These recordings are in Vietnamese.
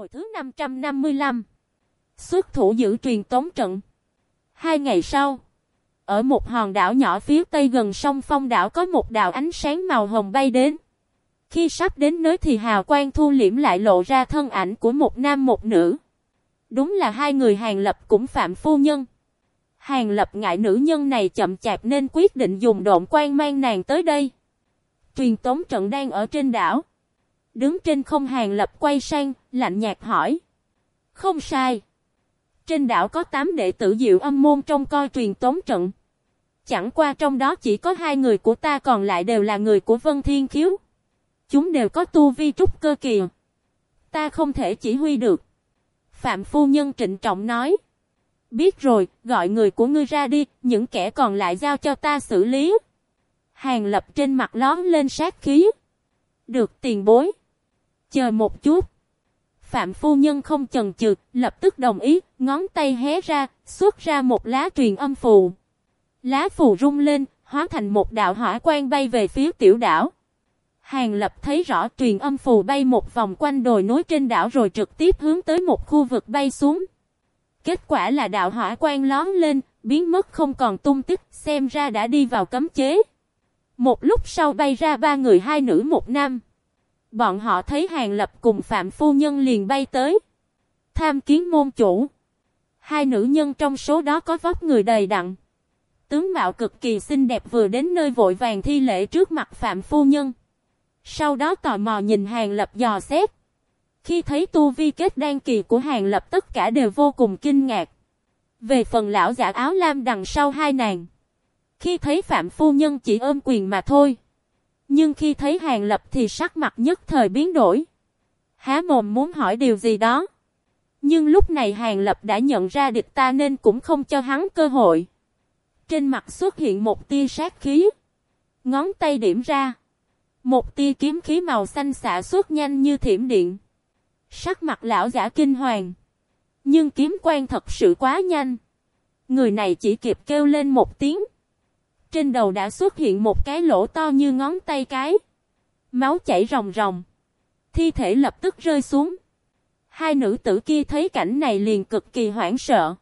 Hồi thứ 555 Xuất thủ giữ truyền tống trận. Hai ngày sau, Ở một hòn đảo nhỏ phía tây gần sông Phong đảo có một đạo ánh sáng màu hồng bay đến. Khi sắp đến nơi thì hào quang thu liễm lại lộ ra thân ảnh của một nam một nữ. Đúng là hai người hàng lập cũng phạm phu nhân. Hàng lập ngại nữ nhân này chậm chạp nên quyết định dùng độn quan mang nàng tới đây. Truyền tống trận đang ở trên đảo. Đứng trên không hàng lập quay sang, lạnh nhạt hỏi. Không sai. Trên đảo có 8 đệ tử diệu âm môn trong coi truyền tống trận. Chẳng qua trong đó chỉ có hai người của ta còn lại đều là người của Vân Thiên Khiếu. Chúng đều có tu vi trúc cơ kỳ. Ta không thể chỉ huy được. Phạm Phu Nhân trịnh trọng nói. Biết rồi, gọi người của ngươi ra đi, những kẻ còn lại giao cho ta xử lý. Hàng lập trên mặt lón lên sát khí. Được tiền bối. Chờ một chút. Phạm phu nhân không chần chừ, lập tức đồng ý, ngón tay hé ra, xuất ra một lá truyền âm phù. Lá phù rung lên, hóa thành một đạo hỏa quang bay về phía tiểu đảo. Hàng lập thấy rõ truyền âm phù bay một vòng quanh đồi núi trên đảo rồi trực tiếp hướng tới một khu vực bay xuống. Kết quả là đạo hỏa quang lón lên, biến mất không còn tung tích, xem ra đã đi vào cấm chế. Một lúc sau bay ra ba người hai nữ một nam. Bọn họ thấy Hàng Lập cùng Phạm Phu Nhân liền bay tới. Tham kiến môn chủ. Hai nữ nhân trong số đó có vóc người đầy đặn. Tướng mạo cực kỳ xinh đẹp vừa đến nơi vội vàng thi lễ trước mặt Phạm Phu Nhân. Sau đó tò mò nhìn Hàng Lập dò xét. Khi thấy tu vi kết đan kỳ của Hàng Lập tất cả đều vô cùng kinh ngạc. Về phần lão giả áo lam đằng sau hai nàng. Khi thấy Phạm Phu Nhân chỉ ôm quyền mà thôi. Nhưng khi thấy Hàng Lập thì sắc mặt nhất thời biến đổi. Há mồm muốn hỏi điều gì đó. Nhưng lúc này Hàng Lập đã nhận ra địch ta nên cũng không cho hắn cơ hội. Trên mặt xuất hiện một tia sát khí. Ngón tay điểm ra. Một tia kiếm khí màu xanh xạ xuất nhanh như thiểm điện. Sắc mặt lão giả kinh hoàng. Nhưng kiếm quan thật sự quá nhanh. Người này chỉ kịp kêu lên một tiếng. Trên đầu đã xuất hiện một cái lỗ to như ngón tay cái. Máu chảy ròng ròng. Thi thể lập tức rơi xuống. Hai nữ tử kia thấy cảnh này liền cực kỳ hoảng sợ.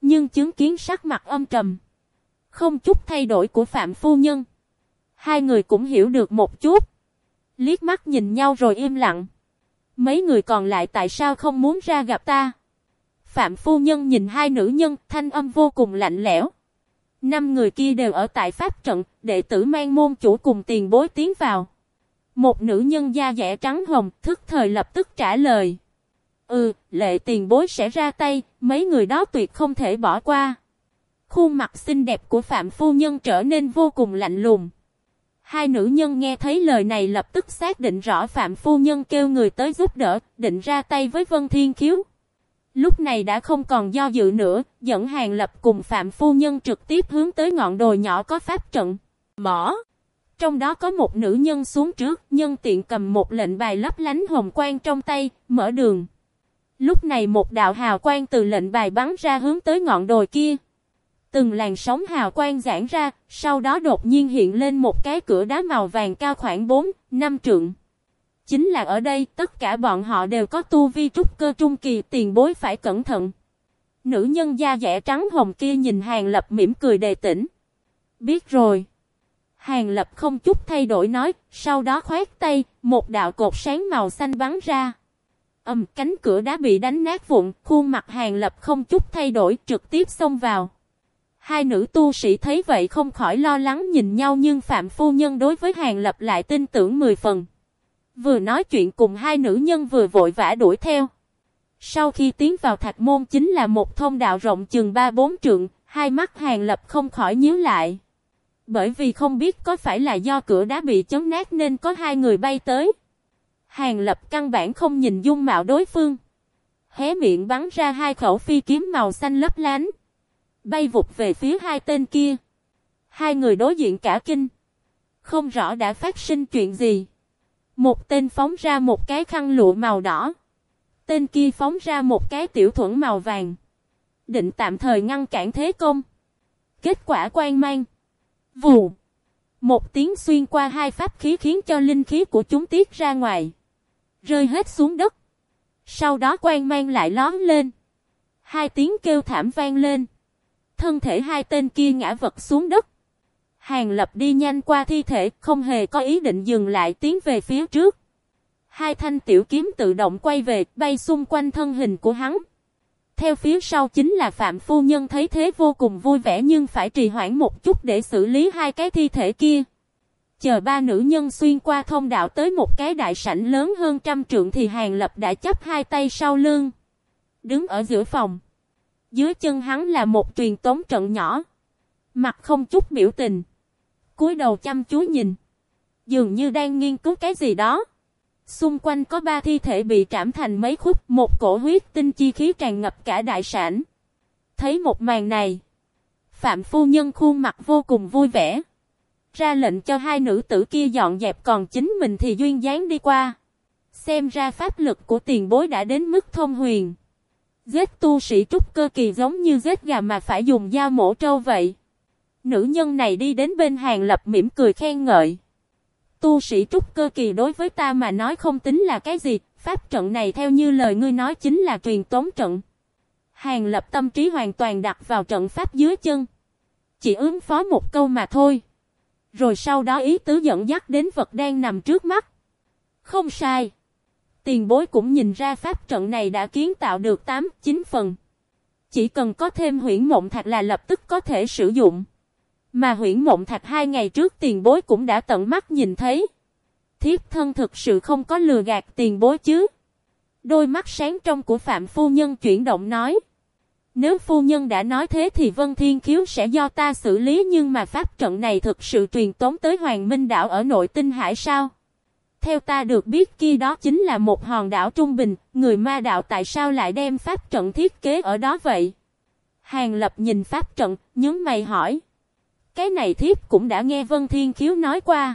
Nhưng chứng kiến sắc mặt âm trầm. Không chút thay đổi của Phạm Phu Nhân. Hai người cũng hiểu được một chút. Liếc mắt nhìn nhau rồi im lặng. Mấy người còn lại tại sao không muốn ra gặp ta? Phạm Phu Nhân nhìn hai nữ nhân, thanh âm vô cùng lạnh lẽo. Năm người kia đều ở tại pháp trận, đệ tử mang môn chủ cùng tiền bối tiến vào. Một nữ nhân da dẻ trắng hồng, thức thời lập tức trả lời. Ừ, lệ tiền bối sẽ ra tay, mấy người đó tuyệt không thể bỏ qua. Khuôn mặt xinh đẹp của Phạm Phu Nhân trở nên vô cùng lạnh lùng. Hai nữ nhân nghe thấy lời này lập tức xác định rõ Phạm Phu Nhân kêu người tới giúp đỡ, định ra tay với Vân Thiên Khiếu. Lúc này đã không còn do dự nữa, dẫn hàng lập cùng Phạm Phu Nhân trực tiếp hướng tới ngọn đồi nhỏ có pháp trận. Mở! Trong đó có một nữ nhân xuống trước, nhân tiện cầm một lệnh bài lấp lánh hồng quang trong tay, mở đường. Lúc này một đạo hào quang từ lệnh bài bắn ra hướng tới ngọn đồi kia. Từng làn sóng hào quang giãn ra, sau đó đột nhiên hiện lên một cái cửa đá màu vàng cao khoảng 4, 5 trượng. Chính là ở đây tất cả bọn họ đều có tu vi trúc cơ trung kỳ tiền bối phải cẩn thận. Nữ nhân da dẻ trắng hồng kia nhìn Hàng Lập mỉm cười đề tỉnh. Biết rồi. Hàng Lập không chút thay đổi nói, sau đó khoét tay, một đạo cột sáng màu xanh bắn ra. Ầm cánh cửa đá bị đánh nát vụn, khuôn mặt Hàng Lập không chút thay đổi trực tiếp xông vào. Hai nữ tu sĩ thấy vậy không khỏi lo lắng nhìn nhau nhưng Phạm Phu Nhân đối với Hàng Lập lại tin tưởng mười phần. Vừa nói chuyện cùng hai nữ nhân vừa vội vã đuổi theo. Sau khi tiến vào thạch môn chính là một thông đạo rộng chừng 3-4 trượng, hai mắt hàng lập không khỏi nhíu lại. Bởi vì không biết có phải là do cửa đá bị chấn nát nên có hai người bay tới. Hàng lập căn bản không nhìn dung mạo đối phương. Hé miệng bắn ra hai khẩu phi kiếm màu xanh lấp lánh. Bay vụt về phía hai tên kia. Hai người đối diện cả kinh. Không rõ đã phát sinh chuyện gì. Một tên phóng ra một cái khăn lụa màu đỏ. Tên kia phóng ra một cái tiểu thuẫn màu vàng. Định tạm thời ngăn cản thế công. Kết quả quan mang. Vù. Một tiếng xuyên qua hai pháp khí khiến cho linh khí của chúng tiết ra ngoài. Rơi hết xuống đất. Sau đó quan mang lại lón lên. Hai tiếng kêu thảm vang lên. Thân thể hai tên kia ngã vật xuống đất. Hàng lập đi nhanh qua thi thể, không hề có ý định dừng lại tiến về phía trước. Hai thanh tiểu kiếm tự động quay về, bay xung quanh thân hình của hắn. Theo phía sau chính là Phạm Phu Nhân thấy thế vô cùng vui vẻ nhưng phải trì hoãn một chút để xử lý hai cái thi thể kia. Chờ ba nữ nhân xuyên qua thông đạo tới một cái đại sảnh lớn hơn trăm trượng thì Hàng Lập đã chấp hai tay sau lưng. Đứng ở giữa phòng. Dưới chân hắn là một truyền tống trận nhỏ. Mặt không chút biểu tình cúi đầu chăm chú nhìn. Dường như đang nghiên cứu cái gì đó. Xung quanh có ba thi thể bị trảm thành mấy khúc, một cổ huyết tinh chi khí tràn ngập cả đại sản. Thấy một màn này, Phạm phu nhân khuôn mặt vô cùng vui vẻ. Ra lệnh cho hai nữ tử kia dọn dẹp còn chính mình thì duyên dáng đi qua. Xem ra pháp lực của tiền bối đã đến mức thông huyền. Giết tu sĩ trúc cơ kỳ giống như giết gà mà phải dùng dao mổ trâu vậy. Nữ nhân này đi đến bên hàng lập mỉm cười khen ngợi. Tu sĩ trúc cơ kỳ đối với ta mà nói không tính là cái gì, pháp trận này theo như lời ngươi nói chính là truyền tống trận. Hàng lập tâm trí hoàn toàn đặt vào trận pháp dưới chân. Chỉ ứng phó một câu mà thôi. Rồi sau đó ý tứ dẫn dắt đến vật đang nằm trước mắt. Không sai. Tiền bối cũng nhìn ra pháp trận này đã kiến tạo được 8, 9 phần. Chỉ cần có thêm huyễn mộng thạch là lập tức có thể sử dụng. Mà huyển mộng thạch hai ngày trước tiền bối cũng đã tận mắt nhìn thấy. Thiếp thân thực sự không có lừa gạt tiền bối chứ. Đôi mắt sáng trong của Phạm Phu Nhân chuyển động nói. Nếu Phu Nhân đã nói thế thì Vân Thiên Khiếu sẽ do ta xử lý nhưng mà pháp trận này thực sự truyền tống tới Hoàng Minh Đảo ở nội tinh hải sao? Theo ta được biết kia đó chính là một hòn đảo trung bình, người ma đạo tại sao lại đem pháp trận thiết kế ở đó vậy? Hàng Lập nhìn pháp trận, nhướng mày hỏi. Cái này thiếp cũng đã nghe Vân Thiên Khiếu nói qua.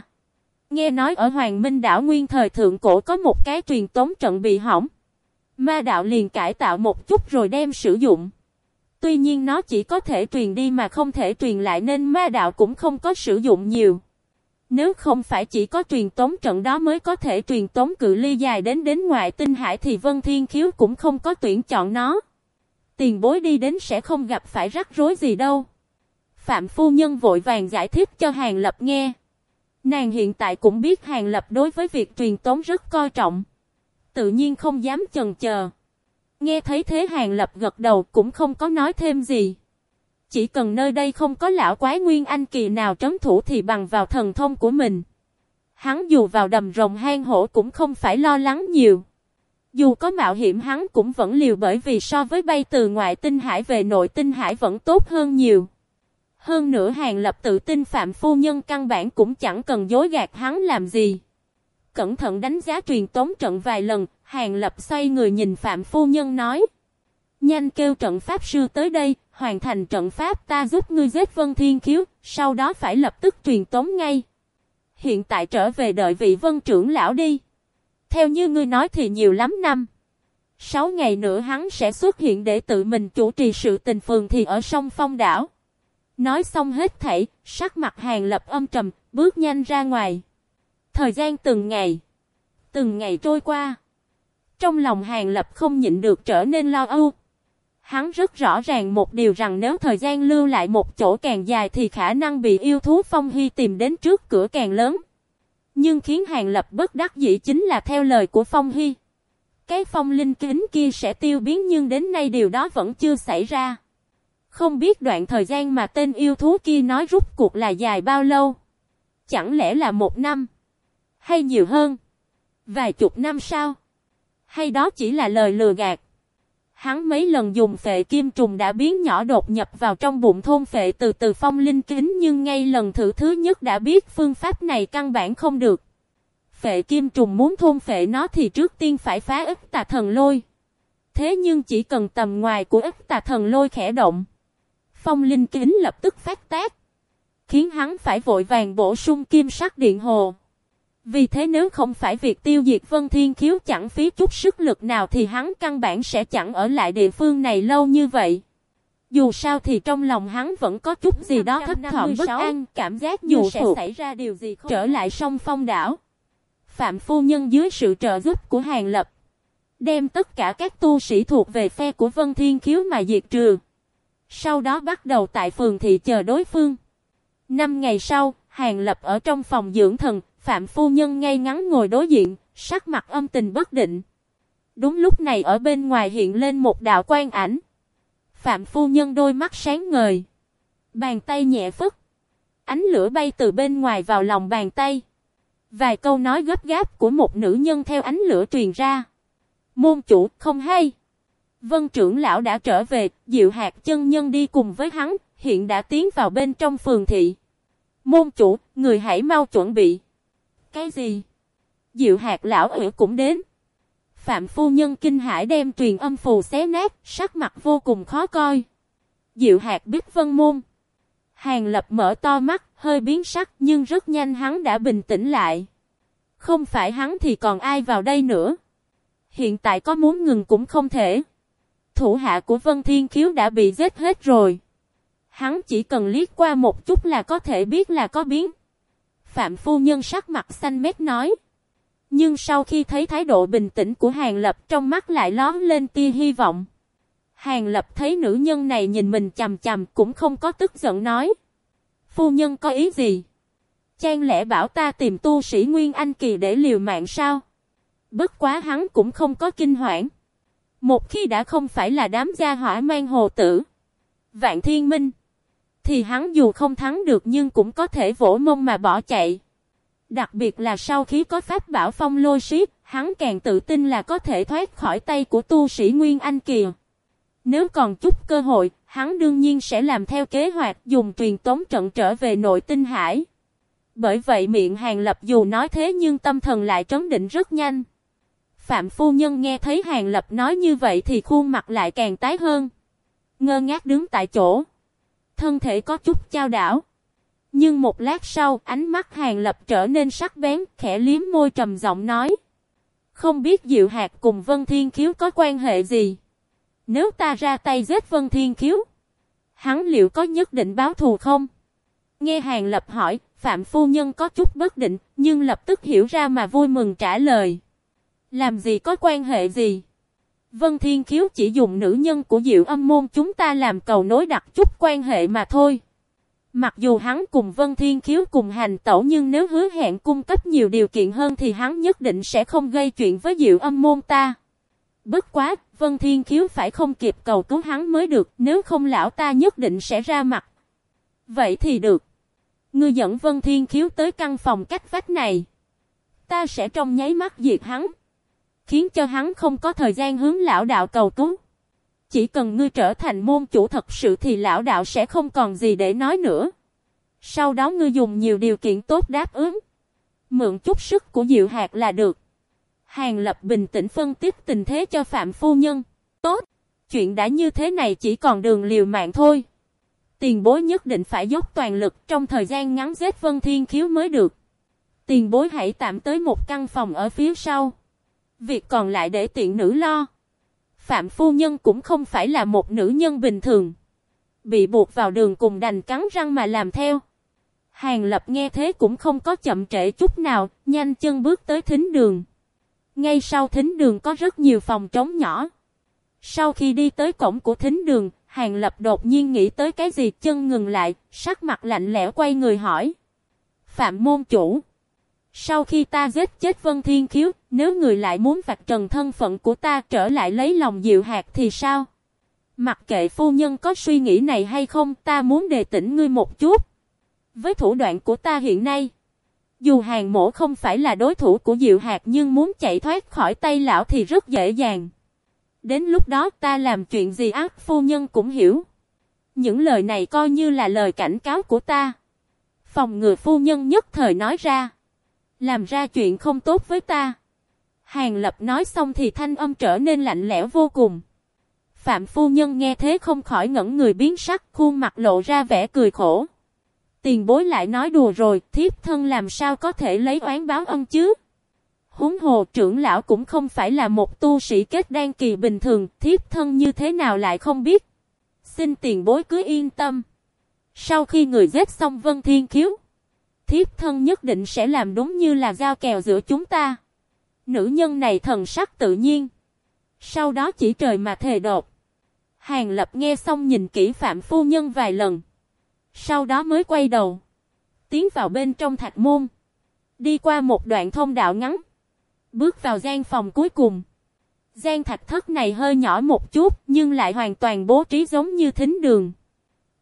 Nghe nói ở Hoàng Minh đảo nguyên thời thượng cổ có một cái truyền tống trận bị hỏng. Ma đạo liền cải tạo một chút rồi đem sử dụng. Tuy nhiên nó chỉ có thể truyền đi mà không thể truyền lại nên ma đạo cũng không có sử dụng nhiều. Nếu không phải chỉ có truyền tống trận đó mới có thể truyền tống cự ly dài đến đến ngoại tinh hải thì Vân Thiên Khiếu cũng không có tuyển chọn nó. Tiền bối đi đến sẽ không gặp phải rắc rối gì đâu. Phạm phu nhân vội vàng giải thích cho Hàng Lập nghe. Nàng hiện tại cũng biết Hàng Lập đối với việc truyền tống rất coi trọng. Tự nhiên không dám chần chờ. Nghe thấy thế Hàng Lập gật đầu cũng không có nói thêm gì. Chỉ cần nơi đây không có lão quái nguyên anh kỳ nào trấn thủ thì bằng vào thần thông của mình. Hắn dù vào đầm rồng hang hổ cũng không phải lo lắng nhiều. Dù có mạo hiểm hắn cũng vẫn liều bởi vì so với bay từ ngoại tinh hải về nội tinh hải vẫn tốt hơn nhiều. Hơn nữa Hàng Lập tự tin Phạm Phu Nhân căn bản cũng chẳng cần dối gạt hắn làm gì. Cẩn thận đánh giá truyền tống trận vài lần, Hàng Lập xoay người nhìn Phạm Phu Nhân nói. Nhanh kêu trận pháp sư tới đây, hoàn thành trận pháp ta giúp ngươi giết Vân Thiên Khiếu, sau đó phải lập tức truyền tống ngay. Hiện tại trở về đợi vị vân trưởng lão đi. Theo như ngươi nói thì nhiều lắm năm. Sáu ngày nữa hắn sẽ xuất hiện để tự mình chủ trì sự tình phường thì ở sông Phong Đảo. Nói xong hết thảy, sắc mặt hàng lập âm trầm, bước nhanh ra ngoài. Thời gian từng ngày, từng ngày trôi qua. Trong lòng hàng lập không nhịn được trở nên lo âu. Hắn rất rõ ràng một điều rằng nếu thời gian lưu lại một chỗ càng dài thì khả năng bị yêu thú phong hy tìm đến trước cửa càng lớn. Nhưng khiến hàng lập bất đắc dĩ chính là theo lời của phong hy. Cái phong linh kính kia sẽ tiêu biến nhưng đến nay điều đó vẫn chưa xảy ra. Không biết đoạn thời gian mà tên yêu thú kia nói rút cuộc là dài bao lâu? Chẳng lẽ là một năm? Hay nhiều hơn? Vài chục năm sau? Hay đó chỉ là lời lừa gạt? Hắn mấy lần dùng phệ kim trùng đã biến nhỏ đột nhập vào trong bụng thôn phệ từ từ phong linh kính nhưng ngay lần thử thứ nhất đã biết phương pháp này căn bản không được. Phệ kim trùng muốn thôn phệ nó thì trước tiên phải phá ức tà thần lôi. Thế nhưng chỉ cần tầm ngoài của ức tà thần lôi khẽ động. Phong linh kính lập tức phát tác. Khiến hắn phải vội vàng bổ sung kim sắc điện hồ. Vì thế nếu không phải việc tiêu diệt Vân Thiên Khiếu chẳng phí chút sức lực nào thì hắn căn bản sẽ chẳng ở lại địa phương này lâu như vậy. Dù sao thì trong lòng hắn vẫn có chút gì đó thấp thỏm bất an, cảm giác dù sẽ xảy ra điều gì không trở lại sông phong đảo. Phạm phu nhân dưới sự trợ giúp của Hàng Lập Đem tất cả các tu sĩ thuộc về phe của Vân Thiên Khiếu mà diệt trừ. Sau đó bắt đầu tại phường thị chờ đối phương. Năm ngày sau, Hàng Lập ở trong phòng dưỡng thần, Phạm Phu Nhân ngay ngắn ngồi đối diện, sắc mặt âm tình bất định. Đúng lúc này ở bên ngoài hiện lên một đạo quan ảnh. Phạm Phu Nhân đôi mắt sáng ngời. Bàn tay nhẹ phức. Ánh lửa bay từ bên ngoài vào lòng bàn tay. Vài câu nói gấp gáp của một nữ nhân theo ánh lửa truyền ra. Môn chủ không hay. Vân trưởng lão đã trở về, Diệu Hạc chân nhân đi cùng với hắn, hiện đã tiến vào bên trong phường thị. Môn chủ, người hãy mau chuẩn bị. Cái gì? Diệu Hạc lão ủy cũng đến. Phạm phu nhân kinh hải đem truyền âm phù xé nát, sắc mặt vô cùng khó coi. Diệu Hạc biết vân môn. Hàng lập mở to mắt, hơi biến sắc nhưng rất nhanh hắn đã bình tĩnh lại. Không phải hắn thì còn ai vào đây nữa. Hiện tại có muốn ngừng cũng không thể. Thủ hạ của Vân Thiên Khiếu đã bị giết hết rồi. Hắn chỉ cần liếc qua một chút là có thể biết là có biến. Phạm phu nhân sắc mặt xanh mét nói. Nhưng sau khi thấy thái độ bình tĩnh của Hàng Lập trong mắt lại lóm lên tia hy vọng. Hàng Lập thấy nữ nhân này nhìn mình chầm chầm cũng không có tức giận nói. Phu nhân có ý gì? Chàng lẽ bảo ta tìm tu sĩ Nguyên Anh Kỳ để liều mạng sao? Bất quá hắn cũng không có kinh hoảng. Một khi đã không phải là đám gia hỏa mang hồ tử. Vạn thiên minh. Thì hắn dù không thắng được nhưng cũng có thể vỗ mông mà bỏ chạy. Đặc biệt là sau khi có pháp bảo phong lôi ship hắn càng tự tin là có thể thoát khỏi tay của tu sĩ Nguyên Anh kìa. Nếu còn chút cơ hội, hắn đương nhiên sẽ làm theo kế hoạch dùng truyền tống trận trở về nội tinh hải. Bởi vậy miệng hàng lập dù nói thế nhưng tâm thần lại trấn định rất nhanh. Phạm phu nhân nghe thấy hàng lập nói như vậy thì khuôn mặt lại càng tái hơn. Ngơ ngác đứng tại chỗ. Thân thể có chút trao đảo. Nhưng một lát sau, ánh mắt hàng lập trở nên sắc bén, khẽ liếm môi trầm giọng nói. Không biết Diệu Hạt cùng Vân Thiên Khiếu có quan hệ gì? Nếu ta ra tay giết Vân Thiên Khiếu, hắn liệu có nhất định báo thù không? Nghe hàng lập hỏi, Phạm Phu Nhân có chút bất định, nhưng lập tức hiểu ra mà vui mừng trả lời. Làm gì có quan hệ gì? Vân Thiên Khiếu chỉ dùng nữ nhân của Diệu Âm môn chúng ta làm cầu nối đặt chút quan hệ mà thôi. Mặc dù hắn cùng Vân Thiên Khiếu cùng hành tẩu nhưng nếu hứa hẹn cung cấp nhiều điều kiện hơn thì hắn nhất định sẽ không gây chuyện với Diệu Âm môn ta. Bất quá, Vân Thiên Khiếu phải không kịp cầu cứu hắn mới được, nếu không lão ta nhất định sẽ ra mặt. Vậy thì được. Ngươi dẫn Vân Thiên Khiếu tới căn phòng cách vách này. Ta sẽ trong nháy mắt diệt hắn khiến cho hắn không có thời gian hướng lão đạo cầu cứu. Chỉ cần ngươi trở thành môn chủ thật sự thì lão đạo sẽ không còn gì để nói nữa. Sau đó ngươi dùng nhiều điều kiện tốt đáp ứng. Mượn chút sức của Diệu Hạt là được. Hàng Lập bình tĩnh phân tích tình thế cho Phạm Phu Nhân. Tốt, chuyện đã như thế này chỉ còn đường liều mạng thôi. Tiền bối nhất định phải dốc toàn lực trong thời gian ngắn giết Vân Thiên Khiếu mới được. Tiền bối hãy tạm tới một căn phòng ở phía sau. Việc còn lại để tiện nữ lo. Phạm phu nhân cũng không phải là một nữ nhân bình thường. Bị buộc vào đường cùng đành cắn răng mà làm theo. Hàng lập nghe thế cũng không có chậm trễ chút nào, nhanh chân bước tới thính đường. Ngay sau thính đường có rất nhiều phòng trống nhỏ. Sau khi đi tới cổng của thính đường, Hàng Lập đột nhiên nghĩ tới cái gì chân ngừng lại, sắc mặt lạnh lẽo quay người hỏi. Phạm môn chủ. Sau khi ta giết chết Vân Thiên Khiếu, nếu người lại muốn vạch trần thân phận của ta trở lại lấy lòng Diệu Hạt thì sao? Mặc kệ phu nhân có suy nghĩ này hay không, ta muốn đề tỉnh ngươi một chút. Với thủ đoạn của ta hiện nay, dù hàng mổ không phải là đối thủ của Diệu Hạt nhưng muốn chạy thoát khỏi tay lão thì rất dễ dàng. Đến lúc đó ta làm chuyện gì ác phu nhân cũng hiểu. Những lời này coi như là lời cảnh cáo của ta. Phòng ngừa phu nhân nhất thời nói ra. Làm ra chuyện không tốt với ta. Hàng lập nói xong thì thanh âm trở nên lạnh lẽo vô cùng. Phạm phu nhân nghe thế không khỏi ngẩn người biến sắc, khuôn mặt lộ ra vẻ cười khổ. Tiền bối lại nói đùa rồi, thiếp thân làm sao có thể lấy oán báo ân chứ? Húng hồ trưởng lão cũng không phải là một tu sĩ kết đan kỳ bình thường, thiếp thân như thế nào lại không biết. Xin tiền bối cứ yên tâm. Sau khi người giết xong Vân Thiên Khiếu, thiếp thân nhất định sẽ làm đúng như là giao kèo giữa chúng ta. Nữ nhân này thần sắc tự nhiên. Sau đó chỉ trời mà thề đột. Hàng lập nghe xong nhìn kỹ Phạm Phu Nhân vài lần. Sau đó mới quay đầu. Tiến vào bên trong thạch môn. Đi qua một đoạn thông đạo ngắn. Bước vào gian phòng cuối cùng. Gian thạch thất này hơi nhỏ một chút nhưng lại hoàn toàn bố trí giống như thính đường.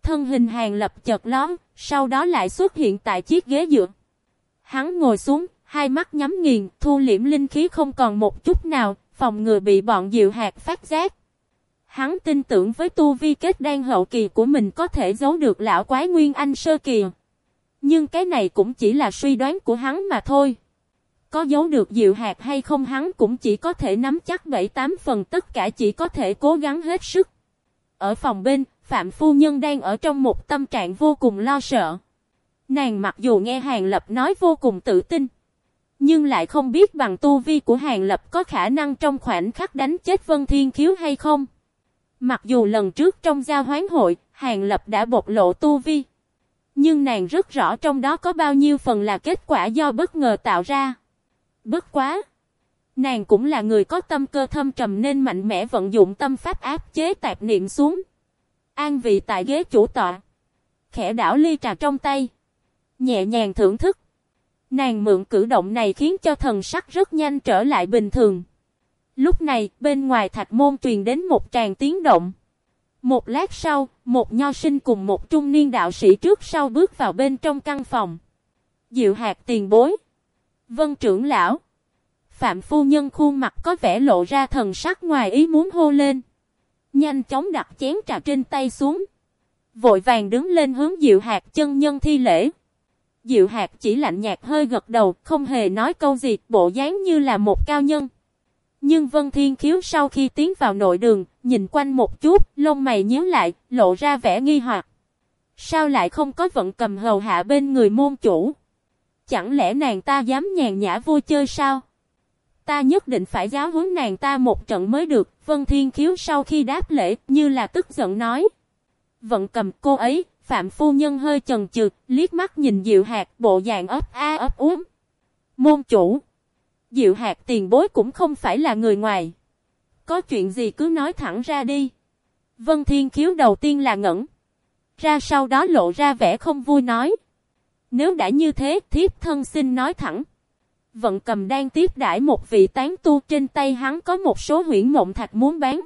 Thân hình hàng lập chợt lón, sau đó lại xuất hiện tại chiếc ghế dựa. Hắn ngồi xuống, hai mắt nhắm nghiền, thu liễm linh khí không còn một chút nào, phòng ngừa bị bọn diệu hạt phát giác. Hắn tin tưởng với tu vi kết đan hậu kỳ của mình có thể giấu được lão quái nguyên anh sơ kỳ. Nhưng cái này cũng chỉ là suy đoán của hắn mà thôi. Có giấu được diệu hạt hay không hắn cũng chỉ có thể nắm chắc 7-8 phần tất cả chỉ có thể cố gắng hết sức. Ở phòng bên, Phạm Phu Nhân đang ở trong một tâm trạng vô cùng lo sợ. Nàng mặc dù nghe Hàng Lập nói vô cùng tự tin. Nhưng lại không biết bằng tu vi của Hàng Lập có khả năng trong khoảnh khắc đánh chết Vân Thiên Khiếu hay không. Mặc dù lần trước trong giao hoán hội, Hàng Lập đã bộc lộ tu vi. Nhưng nàng rất rõ trong đó có bao nhiêu phần là kết quả do bất ngờ tạo ra. Bất quá! Nàng cũng là người có tâm cơ thâm trầm nên mạnh mẽ vận dụng tâm pháp áp chế tạp niệm xuống. An vị tại ghế chủ tọa. Khẽ đảo ly trà trong tay. Nhẹ nhàng thưởng thức. Nàng mượn cử động này khiến cho thần sắc rất nhanh trở lại bình thường. Lúc này, bên ngoài thạch môn truyền đến một tràng tiếng động. Một lát sau, một nho sinh cùng một trung niên đạo sĩ trước sau bước vào bên trong căn phòng. Diệu hạt tiền bối. Vân trưởng lão. Phạm phu nhân khuôn mặt có vẻ lộ ra thần sắc ngoài ý muốn hô lên. Nhanh chóng đặt chén trà trên tay xuống. Vội vàng đứng lên hướng Diệu Hạc chân nhân thi lễ. Diệu Hạc chỉ lạnh nhạt hơi gật đầu, không hề nói câu gì, bộ dáng như là một cao nhân. Nhưng Vân Thiên Khiếu sau khi tiến vào nội đường, nhìn quanh một chút, lông mày nhíu lại, lộ ra vẻ nghi hoặc. Sao lại không có vận cầm hầu hạ bên người môn chủ? Chẳng lẽ nàng ta dám nhàn nhã vui chơi sao? Ta nhất định phải giáo huấn nàng ta một trận mới được. Vân Thiên Khiếu sau khi đáp lễ, như là tức giận nói. Vận cầm cô ấy, Phạm Phu Nhân hơi chần chừ, liếc mắt nhìn Diệu Hạt, bộ dạng ấp a ấp uống. Môn chủ. Diệu Hạt tiền bối cũng không phải là người ngoài. Có chuyện gì cứ nói thẳng ra đi. Vân Thiên Khiếu đầu tiên là ngẩn. Ra sau đó lộ ra vẻ không vui nói. Nếu đã như thế, thiếp thân xin nói thẳng. Vận cầm đang tiếp đãi một vị tán tu trên tay hắn có một số huyễn mộng thạch muốn bán.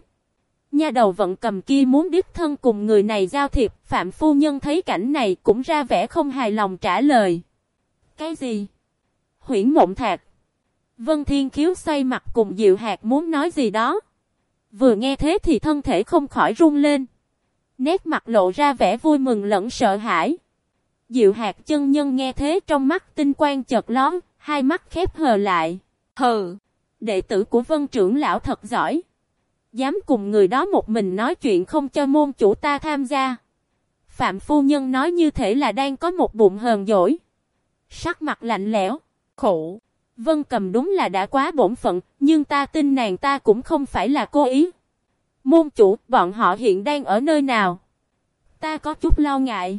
Nha đầu vận cầm kia muốn đích thân cùng người này giao thiệp, Phạm Phu Nhân thấy cảnh này cũng ra vẻ không hài lòng trả lời. Cái gì? Huyễn mộng thạch. Vân Thiên Khiếu xoay mặt cùng Diệu Hạt muốn nói gì đó. Vừa nghe thế thì thân thể không khỏi run lên. Nét mặt lộ ra vẻ vui mừng lẫn sợ hãi. Diệu hạt chân nhân nghe thế trong mắt tinh quang chợt lón, hai mắt khép hờ lại. Hừ, đệ tử của vân trưởng lão thật giỏi. Dám cùng người đó một mình nói chuyện không cho môn chủ ta tham gia. Phạm phu nhân nói như thể là đang có một bụng hờn dỗi. Sắc mặt lạnh lẽo, khổ. Vân cầm đúng là đã quá bổn phận, nhưng ta tin nàng ta cũng không phải là cố ý. Môn chủ, bọn họ hiện đang ở nơi nào? Ta có chút lo ngại.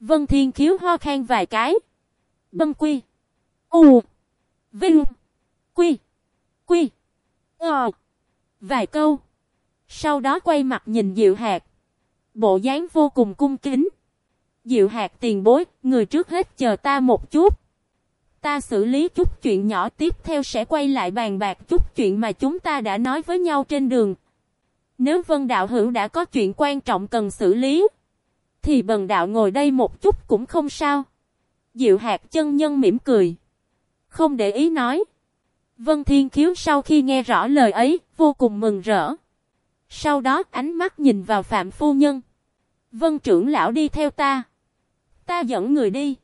Vân Thiên Khiếu ho khan vài cái. Bân quy. U. Vinh. Quy. Quy. Ờ. Vài câu. Sau đó quay mặt nhìn Diệu Hạt. Bộ dáng vô cùng cung kính. Diệu Hạt tiền bối, người trước hết chờ ta một chút. Ta xử lý chút chuyện nhỏ tiếp theo sẽ quay lại bàn bạc chút chuyện mà chúng ta đã nói với nhau trên đường. Nếu Vân Đạo Hữu đã có chuyện quan trọng cần xử lý, thì bần đạo ngồi đây một chút cũng không sao. Diệu hạt chân nhân mỉm cười. Không để ý nói. Vân Thiên Khiếu sau khi nghe rõ lời ấy, vô cùng mừng rỡ. Sau đó ánh mắt nhìn vào Phạm Phu Nhân. Vân trưởng lão đi theo ta. Ta dẫn người đi.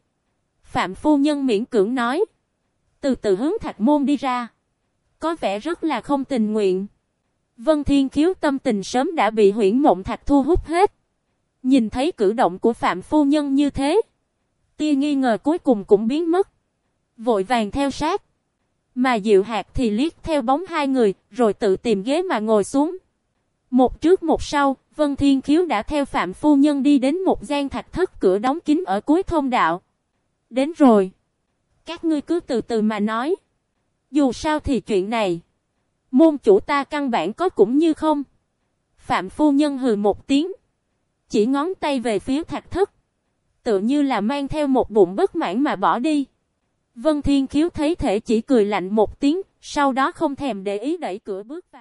Phạm Phu Nhân miễn cưỡng nói. Từ từ hướng thạch môn đi ra. Có vẻ rất là không tình nguyện. Vân Thiên Khiếu tâm tình sớm đã bị huyễn mộng thạch thu hút hết. Nhìn thấy cử động của Phạm Phu Nhân như thế. Tia nghi ngờ cuối cùng cũng biến mất. Vội vàng theo sát. Mà Diệu Hạt thì liếc theo bóng hai người, rồi tự tìm ghế mà ngồi xuống. Một trước một sau, Vân Thiên Khiếu đã theo Phạm Phu Nhân đi đến một gian thạch thất cửa đóng kín ở cuối thôn đạo. Đến rồi. Các ngươi cứ từ từ mà nói. Dù sao thì chuyện này. Môn chủ ta căn bản có cũng như không. Phạm phu nhân hừ một tiếng. Chỉ ngón tay về phía thạch thất. Tự như là mang theo một bụng bất mãn mà bỏ đi. Vân Thiên Khiếu thấy thể chỉ cười lạnh một tiếng, sau đó không thèm để ý đẩy cửa bước vào.